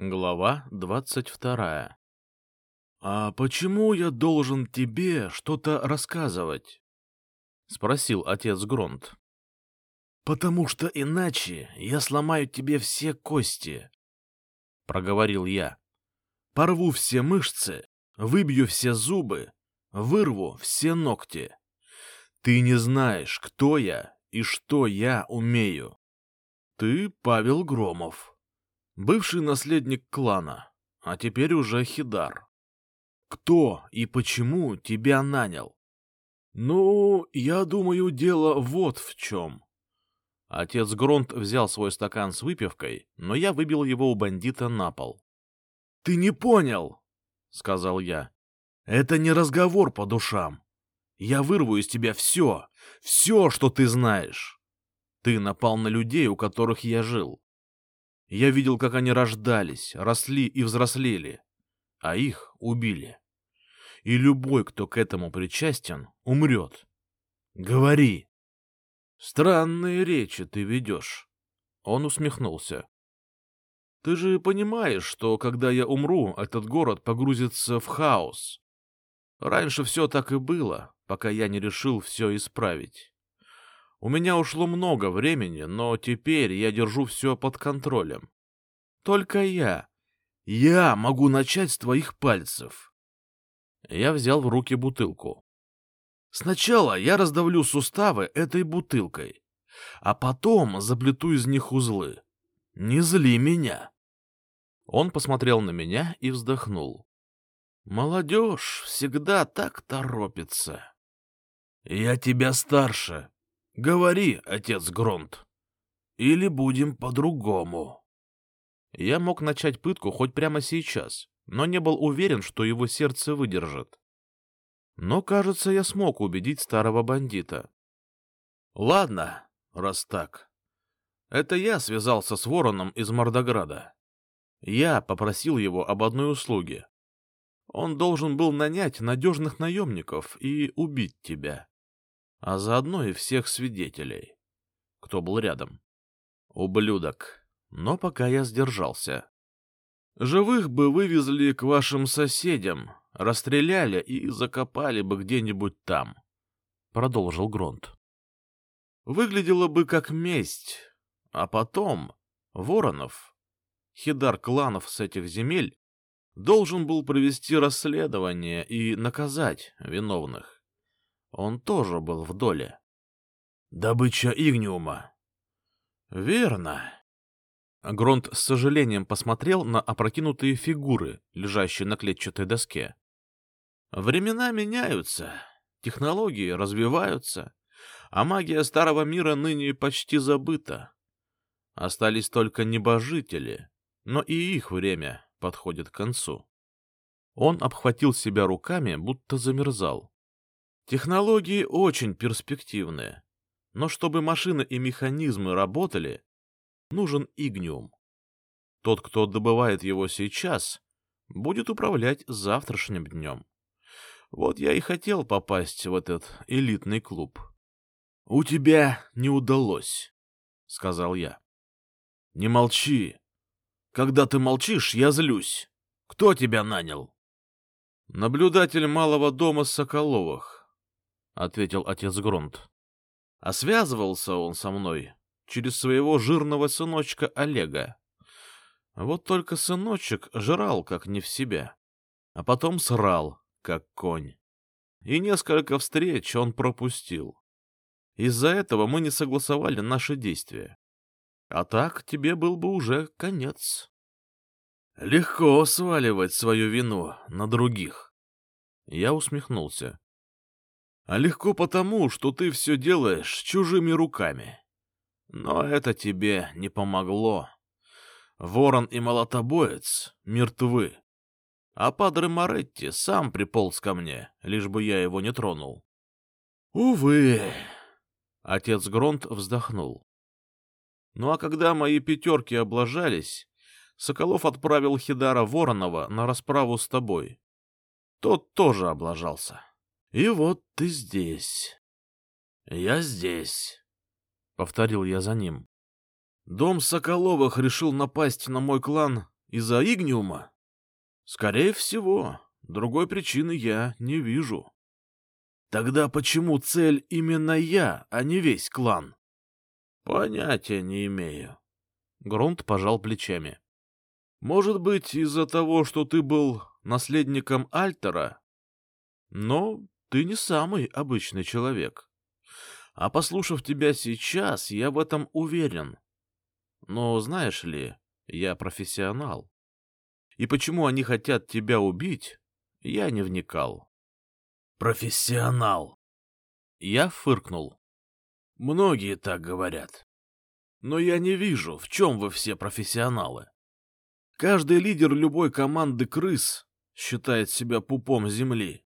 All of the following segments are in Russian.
Глава двадцать вторая. «А почему я должен тебе что-то рассказывать?» — спросил отец Гронт. «Потому что иначе я сломаю тебе все кости», — проговорил я. «Порву все мышцы, выбью все зубы, вырву все ногти. Ты не знаешь, кто я и что я умею. Ты Павел Громов» бывший наследник клана, а теперь уже Хидар. Кто и почему тебя нанял? Ну, я думаю, дело вот в чем. Отец Гронт взял свой стакан с выпивкой, но я выбил его у бандита на пол. — Ты не понял, — сказал я. — Это не разговор по душам. Я вырву из тебя все, все, что ты знаешь. Ты напал на людей, у которых я жил. Я видел, как они рождались, росли и взрослели, а их убили. И любой, кто к этому причастен, умрет. Говори. Странные речи ты ведешь. Он усмехнулся. Ты же понимаешь, что когда я умру, этот город погрузится в хаос. Раньше все так и было, пока я не решил все исправить. У меня ушло много времени, но теперь я держу все под контролем. Только я. Я могу начать с твоих пальцев. Я взял в руки бутылку. Сначала я раздавлю суставы этой бутылкой, а потом заплету из них узлы. Не зли меня. Он посмотрел на меня и вздохнул. Молодежь всегда так торопится. Я тебя старше, Говори, отец Гронт. Или будем по-другому. Я мог начать пытку хоть прямо сейчас, но не был уверен, что его сердце выдержит. Но, кажется, я смог убедить старого бандита. Ладно, раз так. Это я связался с вороном из Мордограда. Я попросил его об одной услуге. Он должен был нанять надежных наемников и убить тебя а заодно и всех свидетелей, кто был рядом. Ублюдок. Но пока я сдержался. Живых бы вывезли к вашим соседям, расстреляли и закопали бы где-нибудь там, — продолжил Гронт. Выглядело бы как месть, а потом Воронов, хидар кланов с этих земель, должен был провести расследование и наказать виновных. Он тоже был в доле. Добыча игниума. Верно. Гронт с сожалением посмотрел на опрокинутые фигуры, лежащие на клетчатой доске. Времена меняются, технологии развиваются, а магия старого мира ныне почти забыта. Остались только небожители, но и их время подходит к концу. Он обхватил себя руками, будто замерзал. Технологии очень перспективные, но чтобы машины и механизмы работали, нужен игниум. Тот, кто добывает его сейчас, будет управлять завтрашним днем. Вот я и хотел попасть в этот элитный клуб. — У тебя не удалось, — сказал я. — Не молчи. Когда ты молчишь, я злюсь. Кто тебя нанял? — Наблюдатель малого дома Соколовых. — ответил отец Грунт. А связывался он со мной через своего жирного сыночка Олега. Вот только сыночек жрал как не в себя, а потом срал, как конь. И несколько встреч он пропустил. Из-за этого мы не согласовали наши действия. А так тебе был бы уже конец. Легко сваливать свою вину на других. Я усмехнулся а легко потому, что ты все делаешь чужими руками. Но это тебе не помогло. Ворон и молотобоец мертвы. А Падре Моретти сам приполз ко мне, лишь бы я его не тронул. Увы. Отец Гронт вздохнул. Ну а когда мои пятерки облажались, Соколов отправил Хидара Воронова на расправу с тобой. Тот тоже облажался. И вот ты здесь. Я здесь, — повторил я за ним. Дом Соколовых решил напасть на мой клан Из-за игниума? Скорее всего. Другой причины я не вижу. Тогда почему цель именно я, а не весь клан? Понятия не имею. Грунт пожал плечами. Может быть, из-за того, что ты был наследником Альтера? Но ты не самый обычный человек. А послушав тебя сейчас, я в этом уверен. Но знаешь ли, я профессионал. И почему они хотят тебя убить, я не вникал. Профессионал. Я фыркнул. Многие так говорят. Но я не вижу, в чем вы все профессионалы. Каждый лидер любой команды крыс считает себя пупом земли.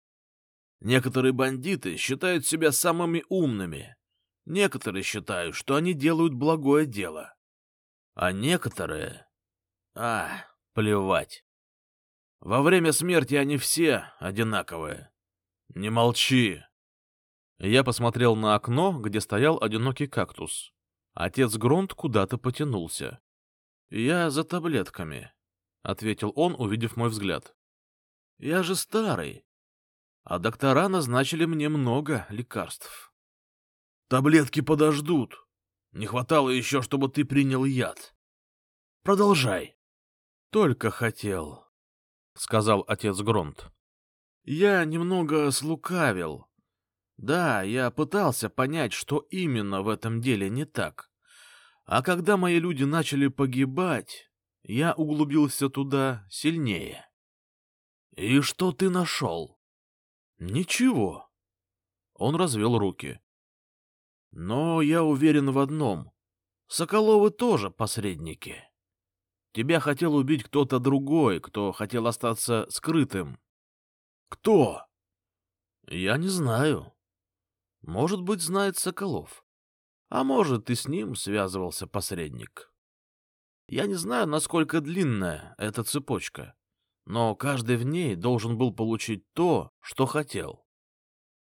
Некоторые бандиты считают себя самыми умными. Некоторые считают, что они делают благое дело. А некоторые... А, плевать. Во время смерти они все одинаковые. Не молчи. Я посмотрел на окно, где стоял одинокий кактус. Отец Гронт куда-то потянулся. Я за таблетками, ответил он, увидев мой взгляд. Я же старый, а доктора назначили мне много лекарств. Таблетки подождут. Не хватало еще, чтобы ты принял яд. Продолжай. Только хотел, — сказал отец Гронт. Я немного слукавил. Да, я пытался понять, что именно в этом деле не так. А когда мои люди начали погибать, я углубился туда сильнее. И что ты нашел? Ничего. Он развел руки. Но я уверен в одном. Соколовы тоже посредники. Тебя хотел убить кто-то другой, кто хотел остаться скрытым. Кто? Я не знаю. Может быть, знает Соколов. А может, и с ним связывался посредник. Я не знаю, насколько длинная эта цепочка, но каждый в ней должен был получить то, что хотел.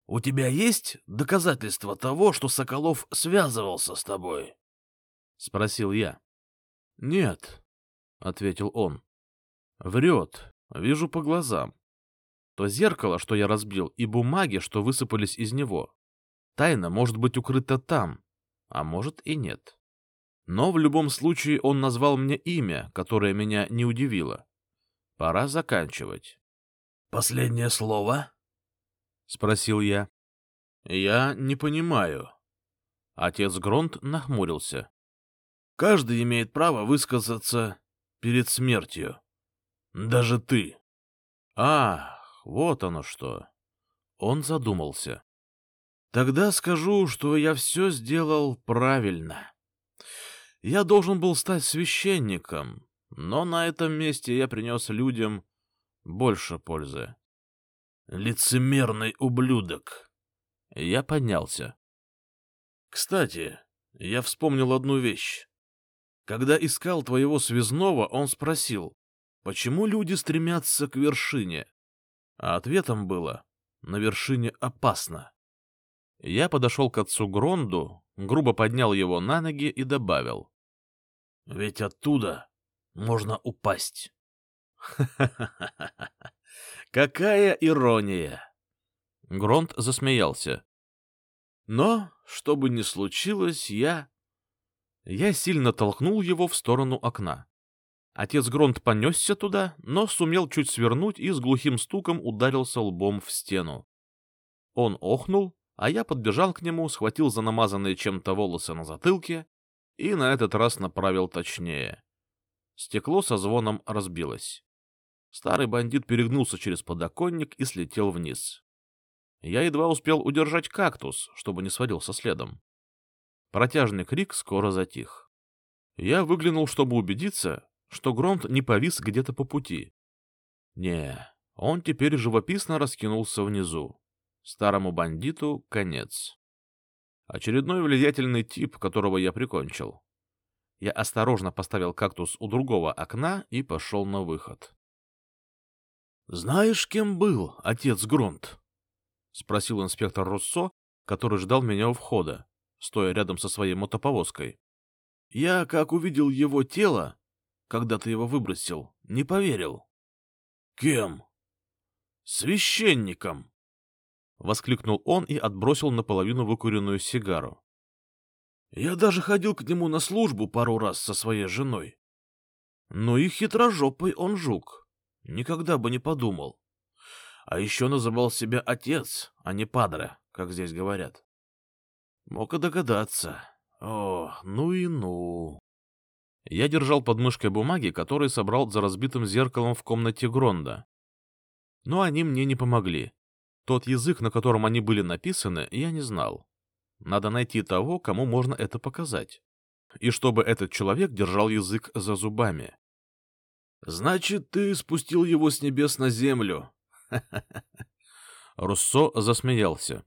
У тебя есть доказательства того, что Соколов связывался с тобой? — спросил я. — Нет, — ответил он. — Врет, вижу по глазам. То зеркало, что я разбил, и бумаги, что высыпались из него. Тайна может быть укрыта там, а может и нет. Но в любом случае он назвал мне имя, которое меня не удивило. Пора заканчивать. — Последнее слово? — спросил я. — Я не понимаю. Отец Гронт нахмурился. — Каждый имеет право высказаться перед смертью. Даже ты. Ах, вот оно что. Он задумался. Тогда скажу, что я все сделал правильно. Я должен был стать священником, но на этом месте я принес людям больше пользы. Лицемерный ублюдок. Я поднялся. Кстати, я вспомнил одну вещь. Когда искал твоего связного, он спросил, почему люди стремятся к вершине? А ответом было, на вершине опасно. Я подошел к отцу Гронду, грубо поднял его на ноги и добавил. — Ведь оттуда можно упасть. Какая ирония! Гронт засмеялся. Но, что бы ни случилось, я я сильно толкнул его в сторону окна. Отец Гронт понесся туда, но сумел чуть свернуть и с глухим стуком ударился лбом в стену. Он охнул, а я подбежал к нему, схватил за намазанные чем-то волосы на затылке и на этот раз направил точнее. Стекло со звоном разбилось. Старый бандит перегнулся через подоконник и слетел вниз. Я едва успел удержать кактус, чтобы не свалился следом. Протяжный крик скоро затих. Я выглянул, чтобы убедиться, что Гронт не повис где-то по пути. Не, он теперь живописно раскинулся внизу. Старому бандиту конец. Очередной влиятельный тип, которого я прикончил. Я осторожно поставил кактус у другого окна и пошел на выход. — Знаешь, кем был отец Гронт? — спросил инспектор Руссо, который ждал меня у входа стоя рядом со своей мотоповозкой. Я, как увидел его тело, когда ты его выбросил, не поверил. Кем? Священником. Воскликнул он и отбросил наполовину выкуренную сигару. Я даже ходил к нему на службу пару раз со своей женой. Ну и хитрожопый он жук. Никогда бы не подумал. А еще называл себя отец, а не падре, как здесь говорят. Мог и догадаться. О, ну и ну. Я держал под мышкой бумаги, которые собрал за разбитым зеркалом в комнате Гронда. Но они мне не помогли. Тот язык, на котором они были написаны, я не знал. Надо найти того, кому можно это показать. И чтобы этот человек держал язык за зубами. «Значит, ты спустил его с небес на землю?» Руссо засмеялся.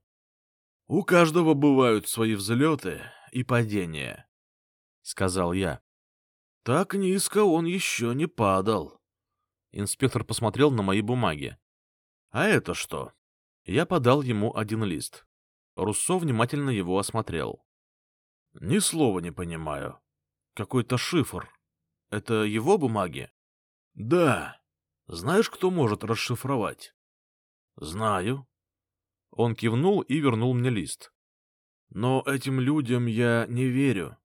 «У каждого бывают свои взлеты и падения», — сказал я. Так низко он еще не падал. Инспектор посмотрел на мои бумаги. А это что? Я подал ему один лист. Руссо внимательно его осмотрел. Ни слова не понимаю. Какой-то шифр. Это его бумаги? Да. Знаешь, кто может расшифровать? Знаю. Он кивнул и вернул мне лист. Но этим людям я не верю.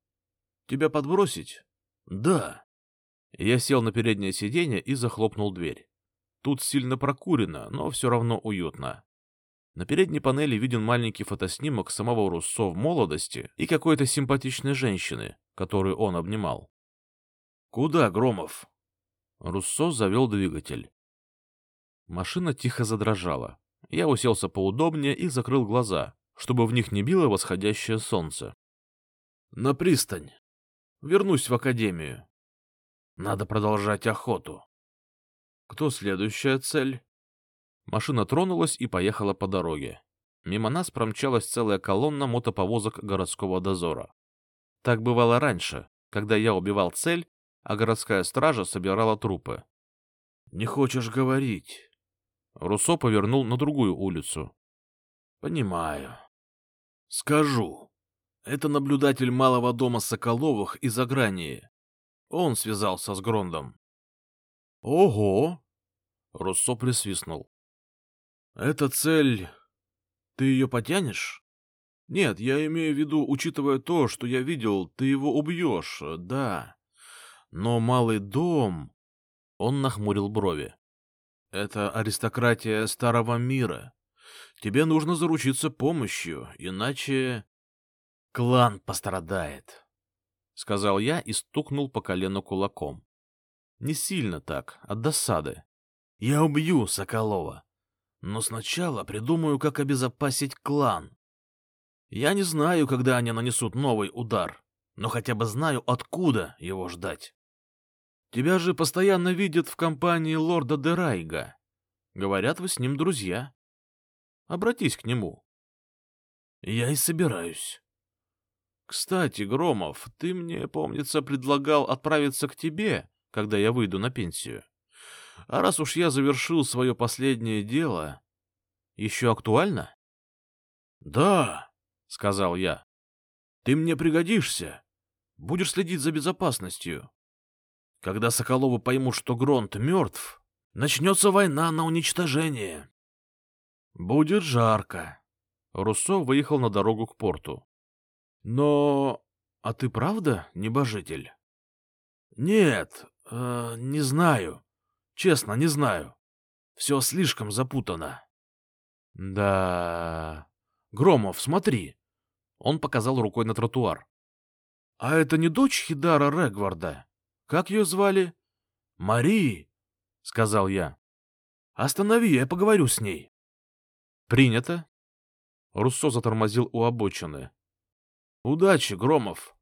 Тебя подбросить? Да. Я сел на переднее сиденье и захлопнул дверь. Тут сильно прокурено, но все равно уютно. На передней панели виден маленький фотоснимок самого Руссо в молодости и какой-то симпатичной женщины, которую он обнимал. «Куда, Громов?» Руссо завел двигатель. Машина тихо задрожала. Я уселся поудобнее и закрыл глаза, чтобы в них не било восходящее солнце. «На пристань!» Вернусь в академию. Надо продолжать охоту. Кто следующая цель? Машина тронулась и поехала по дороге. Мимо нас промчалась целая колонна мотоповозок городского дозора. Так бывало раньше, когда я убивал цель, а городская стража собирала трупы. — Не хочешь говорить? Руссо повернул на другую улицу. — Понимаю. — Скажу. Это наблюдатель малого дома Соколовых из Агрании. Он связался с Грондом. Ого! Руссо присвистнул. Эта цель... Ты ее потянешь? Нет, я имею в виду, учитывая то, что я видел, ты его убьешь, да. Но малый дом... Он нахмурил брови. Это аристократия старого мира. Тебе нужно заручиться помощью, иначе... Клан пострадает, — сказал я и стукнул по колену кулаком. Не сильно так, от досады. Я убью Соколова, но сначала придумаю, как обезопасить клан. Я не знаю, когда они нанесут новый удар, но хотя бы знаю, откуда его ждать. Тебя же постоянно видят в компании лорда Дерайга. Говорят, вы с ним друзья. Обратись к нему. Я и собираюсь. Кстати, Громов, ты мне, помнится, предлагал отправиться к тебе, когда я выйду на пенсию. А раз уж я завершил свое последнее дело, еще актуально? — Да, — сказал я. — Ты мне пригодишься. Будешь следить за безопасностью. Когда Соколовы поймут, что Гронт мертв, начнется война на уничтожение. Будет жарко. Руссо выехал на дорогу к порту. Но... А ты правда небожитель? Нет, э, не знаю. Честно, не знаю. Все слишком запутано. Да... Громов, смотри. Он показал рукой на тротуар. А это не дочь Хидара Регварда? Как ее звали? Мари, сказал я. Останови, я поговорю с ней. Принято. Руссо затормозил у обочины. Удачи, Громов.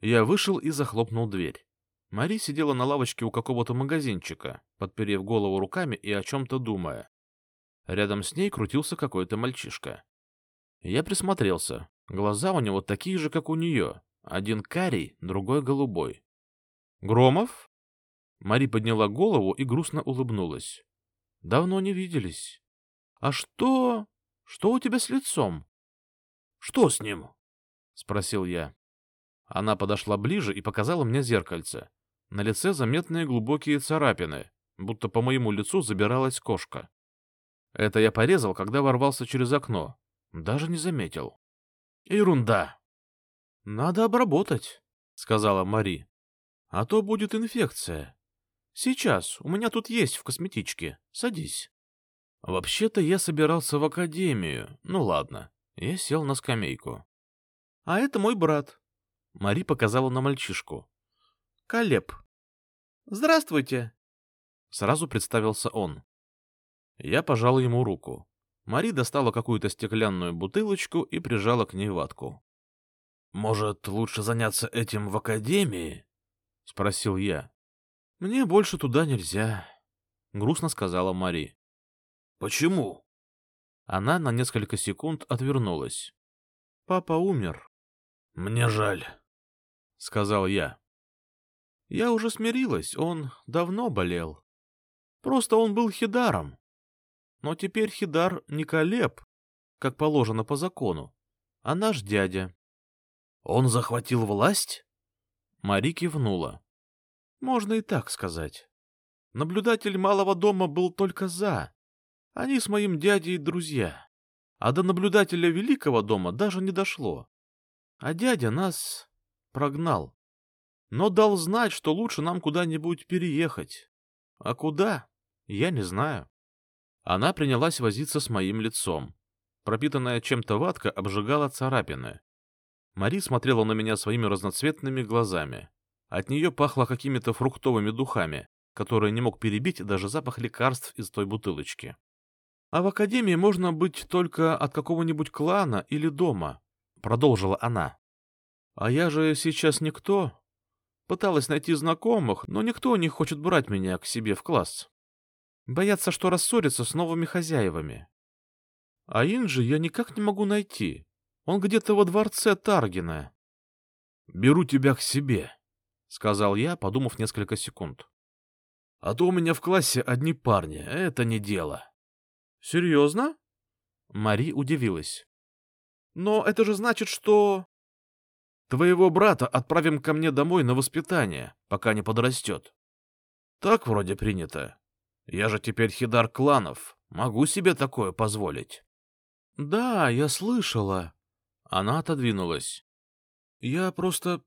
Я вышел и захлопнул дверь. Мари сидела на лавочке у какого-то магазинчика, подперев голову руками и о чем-то думая. Рядом с ней крутился какой-то мальчишка. Я присмотрелся. Глаза у него такие же, как у нее. Один карий, другой голубой. «Громов?» Мари подняла голову и грустно улыбнулась. «Давно не виделись. А что... что у тебя с лицом?» «Что с ним?» — спросил я. Она подошла ближе и показала мне зеркальце. На лице заметные глубокие царапины, будто по моему лицу забиралась кошка. Это я порезал, когда ворвался через окно. Даже не заметил. Ерунда. Надо обработать, сказала Мари. А то будет инфекция. Сейчас, у меня тут есть в косметичке. Садись. Вообще-то я собирался в академию. Ну ладно. Я сел на скамейку. А это мой брат. Мари показала на мальчишку. Колеб. Здравствуйте. Сразу представился он. Я пожал ему руку. Мари достала какую-то стеклянную бутылочку и прижала к ней ватку. — Может, лучше заняться этим в академии? — спросил я. — Мне больше туда нельзя, — грустно сказала Мари. — Почему? Она на несколько секунд отвернулась. — Папа умер. — Мне жаль, — сказал я. Я уже смирилась, он давно болел. Просто он был хидаром. Но теперь Хидар не Колеб, как положено по закону, а наш дядя. — Он захватил власть? Мари кивнула. — Можно и так сказать. Наблюдатель малого дома был только за. Они с моим дядей друзья. А до наблюдателя великого дома даже не дошло. А дядя нас прогнал. Но дал знать, что лучше нам куда-нибудь переехать. А куда, я не знаю. Она принялась возиться с моим лицом. Пропитанная чем-то ватка обжигала царапины. Мари смотрела на меня своими разноцветными глазами. От нее пахло какими-то фруктовыми духами, которые не мог перебить даже запах лекарств из той бутылочки. «А в академии можно быть только от какого-нибудь клана или дома», — продолжила она. «А я же сейчас никто. Пыталась найти знакомых, но никто не хочет брать меня к себе в класс. Боятся, что рассорятся с новыми хозяевами. А Инжи я никак не могу найти. Он где-то во дворце Таргина. — Беру тебя к себе, — сказал я, подумав несколько секунд. — А то у меня в классе одни парни, это не дело. — Серьезно? Мари удивилась. — Но это же значит, что... — Твоего брата отправим ко мне домой на воспитание, пока не подрастет. Так вроде принято. Я же теперь хидар кланов, могу себе такое позволить. — Да, я слышала. Она отодвинулась. — Я просто...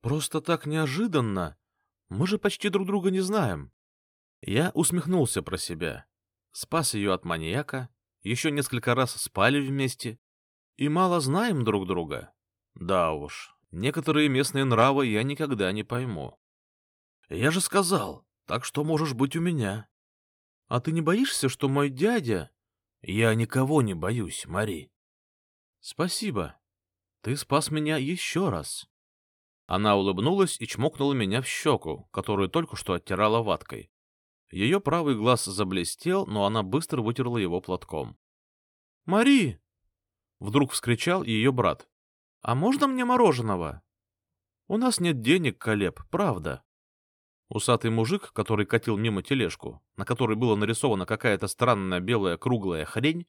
просто так неожиданно. Мы же почти друг друга не знаем. Я усмехнулся про себя. Спас ее от маньяка, еще несколько раз спали вместе. И мало знаем друг друга. Да уж, некоторые местные нравы я никогда не пойму. — Я же сказал, так что можешь быть у меня. А ты не боишься, что мой дядя... Я никого не боюсь, Мари. Спасибо. Ты спас меня еще раз. Она улыбнулась и чмокнула меня в щеку, которую только что оттирала ваткой. Ее правый глаз заблестел, но она быстро вытерла его платком. «Мари!» — вдруг вскричал ее брат. «А можно мне мороженого?» «У нас нет денег, Колеб, правда. Усатый мужик, который катил мимо тележку, на которой была нарисована какая-то странная белая круглая хрень,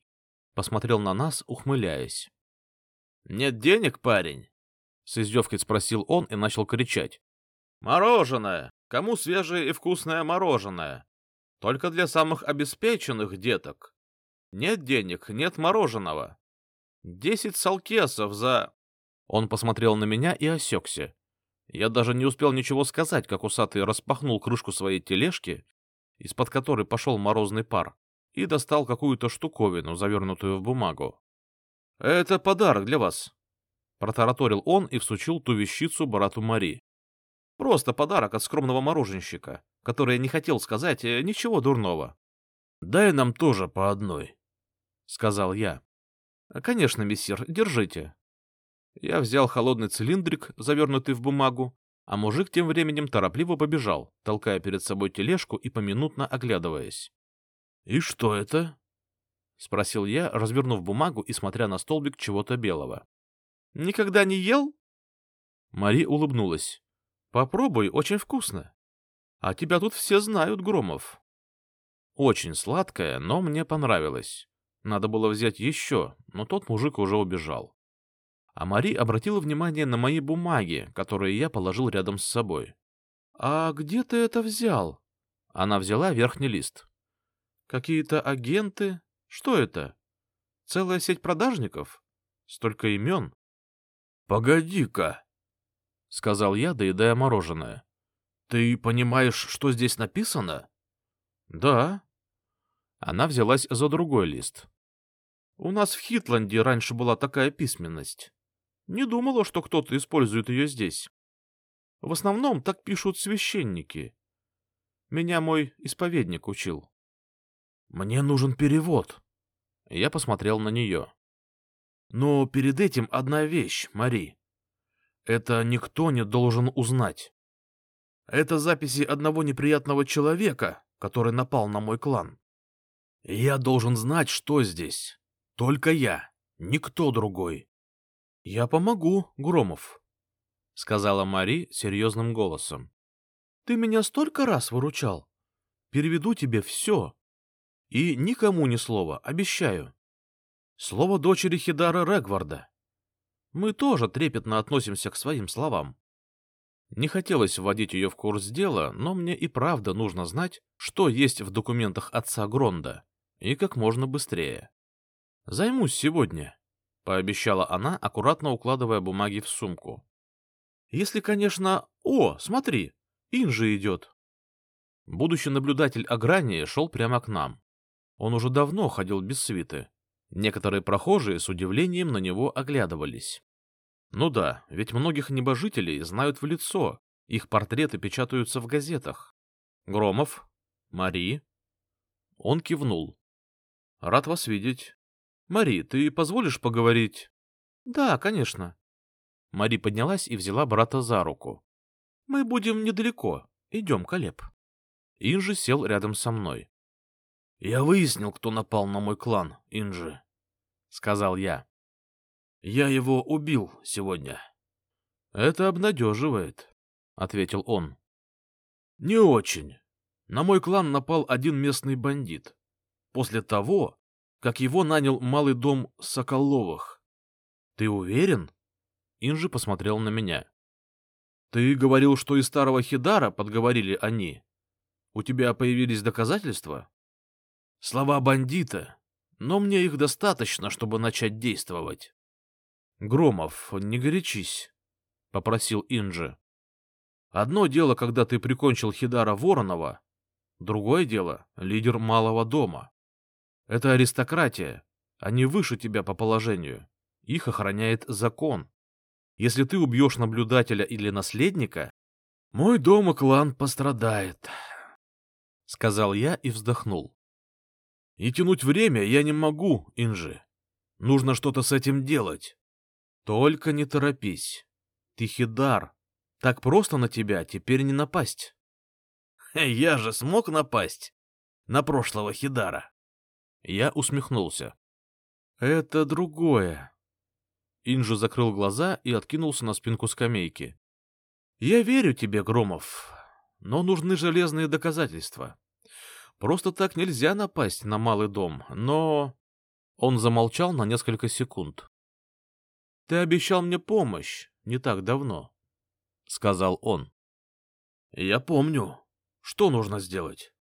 посмотрел на нас, ухмыляясь. — Нет денег, парень? — с издевкой спросил он и начал кричать. — Мороженое! Кому свежее и вкусное мороженое? Только для самых обеспеченных деток. Нет денег, нет мороженого. Десять салкесов за... Он посмотрел на меня и осекся. Я даже не успел ничего сказать, как усатый распахнул крышку своей тележки, из-под которой пошел морозный пар, и достал какую-то штуковину, завернутую в бумагу. — Это подарок для вас, — протараторил он и всучил ту вещицу брату Мари. — Просто подарок от скромного мороженщика, который не хотел сказать э, ничего дурного. — Дай нам тоже по одной, — сказал я. — Конечно, мессир, держите. Я взял холодный цилиндрик, завернутый в бумагу, а мужик тем временем торопливо побежал, толкая перед собой тележку и поминутно оглядываясь. — И что это? — спросил я, развернув бумагу и смотря на столбик чего-то белого. — Никогда не ел? Мари улыбнулась. — Попробуй, очень вкусно. А тебя тут все знают, Громов. Очень сладкое, но мне понравилось. Надо было взять еще, но тот мужик уже убежал а Мари обратила внимание на мои бумаги, которые я положил рядом с собой. А где ты это взял? Она взяла верхний лист. Какие-то агенты? Что это? Целая сеть продажников? Столько имен? Погоди-ка, сказал я, доедая мороженое. Ты понимаешь, что здесь написано? Да. Она взялась за другой лист. У нас в Хитланде раньше была такая письменность. Не думала, что кто-то использует ее здесь. В основном так пишут священники. Меня мой исповедник учил. Мне нужен перевод. Я посмотрел на нее. Но перед этим одна вещь, Мари. Это никто не должен узнать. Это записи одного неприятного человека, который напал на мой клан. Я должен знать, что здесь. Только я, никто другой. — Я помогу, Громов, — сказала Мари серьезным голосом. — Ты меня столько раз выручал. Переведу тебе все. И никому ни слова, обещаю. Слово дочери Хидара Регварда. Мы тоже трепетно относимся к своим словам. Не хотелось вводить ее в курс дела, но мне и правда нужно знать, что есть в документах отца Гронда, и как можно быстрее. Займусь сегодня, — пообещала она, аккуратно укладывая бумаги в сумку. Если, конечно... О, смотри, Инжи идет. Будущий наблюдатель Аграния шел прямо к нам. Он уже давно ходил без свиты. Некоторые прохожие с удивлением на него оглядывались. Ну да, ведь многих небожителей знают в лицо, их портреты печатаются в газетах. Громов? Мари? Он кивнул. Рад вас видеть. Мари, ты позволишь поговорить? Да, конечно. Мари поднялась и взяла брата за руку. Мы будем недалеко. Идем, Колеб. Инжи сел рядом со мной. Я выяснил, кто напал на мой клан, Инжи, сказал я. Я его убил сегодня. Это обнадеживает, ответил он. Не очень. На мой клан напал один местный бандит. После того, как его нанял малый дом Соколовых. Ты уверен? Инжи посмотрел на меня. Ты говорил, что из старого Хидара подговорили они. У тебя появились доказательства? Слова бандита, но мне их достаточно, чтобы начать действовать. Громов, не горячись, — попросил Инджи. Одно дело, когда ты прикончил Хидара Воронова, другое дело — лидер малого дома. Это аристократия, они выше тебя по положению, их охраняет закон. Если ты убьешь наблюдателя или наследника, мой дом и клан пострадает, — сказал я и вздохнул. И тянуть время я не могу, Инжи. Нужно что-то с этим делать. Только не торопись. Ты хидар. Так просто на тебя теперь не напасть. Я же смог напасть на прошлого хидара. Я усмехнулся. Это другое. Инжи закрыл глаза и откинулся на спинку скамейки. Я верю тебе, Громов, но нужны железные доказательства. Просто так нельзя напасть на малый дом, но... Он замолчал на несколько секунд. — Ты обещал мне помощь не так давно, — сказал он. — Я помню. Что нужно сделать?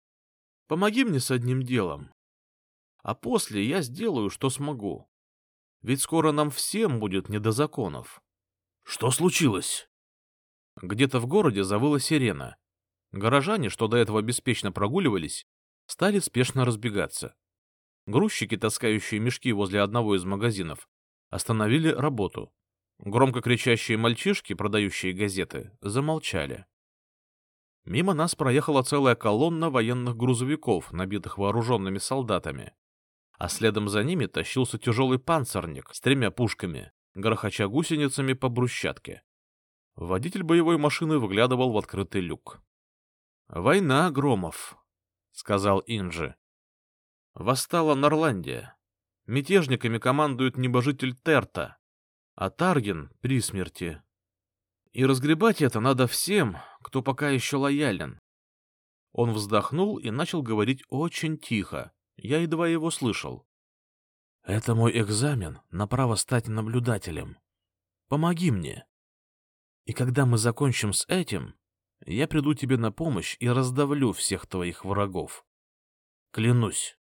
Помоги мне с одним делом. А после я сделаю, что смогу. Ведь скоро нам всем будет не до законов. — Что случилось? Где-то в городе завыла сирена. Горожане, что до этого беспечно прогуливались, стали спешно разбегаться. Грузчики, таскающие мешки возле одного из магазинов, остановили работу. Громко кричащие мальчишки, продающие газеты, замолчали. Мимо нас проехала целая колонна военных грузовиков, набитых вооруженными солдатами. А следом за ними тащился тяжелый панцирник с тремя пушками, грохоча гусеницами по брусчатке. Водитель боевой машины выглядывал в открытый люк. «Война, Громов», — сказал Инджи. «Восстала Норландия. Мятежниками командует небожитель Терта, а Тарген при смерти. И разгребать это надо всем, кто пока еще лоялен. Он вздохнул и начал говорить очень тихо. Я едва его слышал. «Это мой экзамен на право стать наблюдателем. Помоги мне. И когда мы закончим с этим, Я приду тебе на помощь и раздавлю всех твоих врагов. Клянусь.